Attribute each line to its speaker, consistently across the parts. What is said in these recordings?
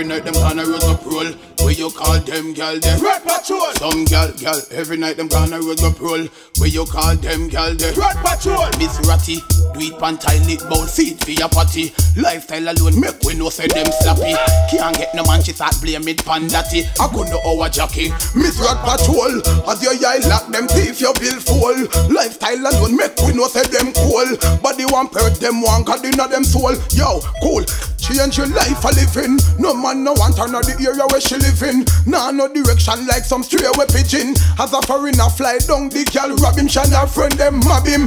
Speaker 1: every night them gonna road go roll. Where you call them gal them?
Speaker 2: Red Patrol.
Speaker 1: Some gal, gal, every night them gonna road go roll. Where you call them gal them?
Speaker 2: Red Patrol.
Speaker 1: Miss Ratty, do it pan toilet bowl seat for your party. Lifestyle alone make we know say them slappy. Can't get no man she start blame it pan datty. I could know our jockey. Miss Rat Patrol, as your eye lock them thief your bill full. Lifestyle alone make we know say them cool. Body one perk them one cause inna them soul. Yo, cool. Change your life a living. No man no want her know the area where she living. Nah no direction like some stray away pigeon. As a foreigner fly down the girl rob him, shine her friend them mob him.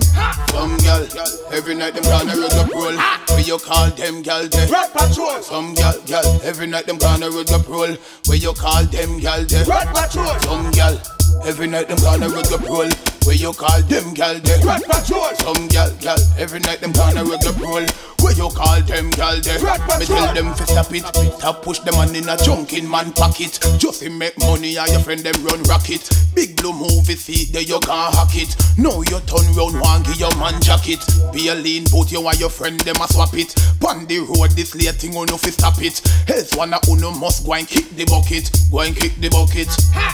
Speaker 1: Some girl, every night them gonna road up roll. Where you call them girl them?
Speaker 2: Red Patrol.
Speaker 1: Some girl, girl, every night them gonna road up roll. Where you call them girl them?
Speaker 2: Red Patrol.
Speaker 1: Some girl, every night them gonna road up roll. Where you call them girl them?
Speaker 2: Red Patrol.
Speaker 1: Some gal, gal, every night them gonna road up roll. Where you call them gal them?
Speaker 2: Red
Speaker 1: Me tell them fi stop it, stop push them on in a junk in man pocket. Just to make money and your friend them run rocket. Big blue movie seat there you can hack it. Now you turn round one give your man jacket. Be a lean boat you and your friend them a swap it. Pon the road this late thing oh, uno fi stop it. Else one a uno must go and kick the bucket. Go and kick the bucket.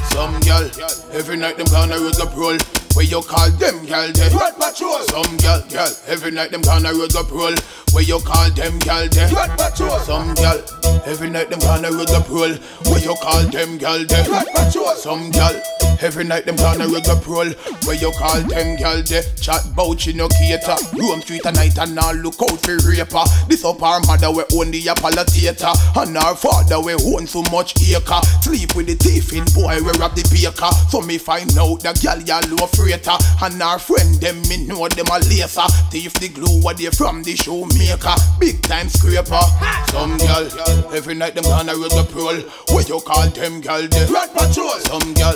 Speaker 1: Some gal, every night them gonna road up roll. Where you call them gal?
Speaker 2: Red Patrol.
Speaker 1: Some gal, gal, every night them gonna road up roll. Where you call them gal
Speaker 2: Patrol.
Speaker 1: Some gal, every night them gonna road up roll. Where you call them gal
Speaker 2: Patrol.
Speaker 1: Some gal, every night them gonna road up roll. Where you call them gal them? Chat bout you no cater. Room street at night and now look out for raper. This up our mother we own the Apollo theater. And our father we own so much acre. Sleep with the thief in boy we rob the baker. So me find out the gal ya low freighter. And our friend them me know them a lacer. Thief the glue what they from the shoemaker. Big time scraper. Some gal, every night them gonna road the roll. Where you call them gal them?
Speaker 2: Red Patrol.
Speaker 1: Some gal,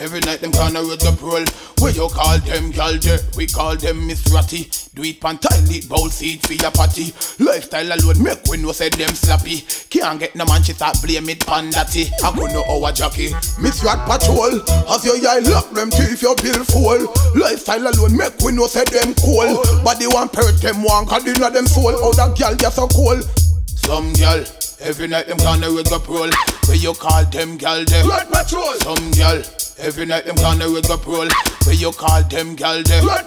Speaker 1: every night them gonna road the roll. Where you call them gal there? We call them Miss Ratty. Do it pan toilet bowl seat for your party. Lifestyle alone make we know say them slappy. Can't get no man she start blame it pan datty. I could know our jockey. Miss Rat Patrol, as your eye lock them teeth if your bill full. Lifestyle alone make we know say them cool. Body one perk them one cause inna them soul. Oh that gal just so cool. Some gal, every night them gonna road up roll. Where you call them gal them?
Speaker 2: Red Patrol.
Speaker 1: Some gal, every night them gonna road up roll. Where you call them gal them?
Speaker 2: Red